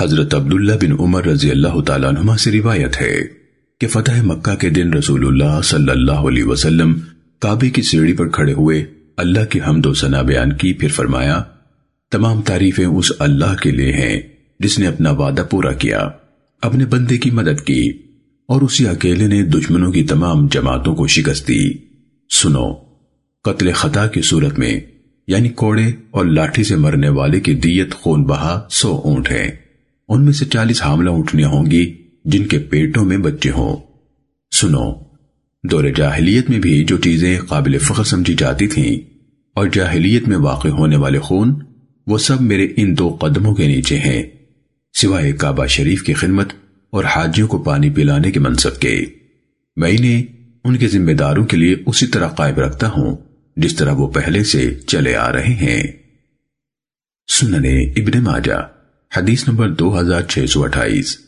حضرت عبداللہ بن عمر رضی اللہ تعالیٰ عنہ سے روایت ہے کہ فتح مکہ کے دن رسول اللہ صلی اللہ علیہ وسلم کعبے کی سیڑھی پر کھڑے ہوئے اللہ کی حمد و ثنا بیان کی، پھر فرمایا، تمام تعریفیں اس اللہ کے لیے ہیں جس نے اپنا وعدہ پورا کیا، اپنے بندے کی مدد کی اور اسی اکیلے نے دشمنوں کی تمام جماعتوں کو شکست دی۔ سنو، قتل خطا کی صورت میں یعنی کوڑے اور لاٹھی سے مرنے والے کی دیت خون بہا سو اونٹ ہے ان میں سے چالیس حاملہ اونٹنیاں ہوں گی جن کے پیٹوں میں بچے ہوں۔ سنو، دور جاہلیت میں بھی جو چیزیں قابل فخر سمجھی جاتی تھیں اور جاہلیت میں واقع ہونے والے خون، وہ سب میرے ان دو قدموں کے نیچے ہیں، سوائے کعبہ شریف کی خدمت اور حاجیوں کو پانی پلانے کے منصب کے۔ میں انہیں ان کے ذمہ داروں کے لیے اسی طرح قائم رکھتا ہوں، جس طرح وہ پہلے سے چلے آ رہے ہیں۔ سننے ابن ماجہ۔ حدیث نمبر دو ہزار چھ سو اٹھائیس۔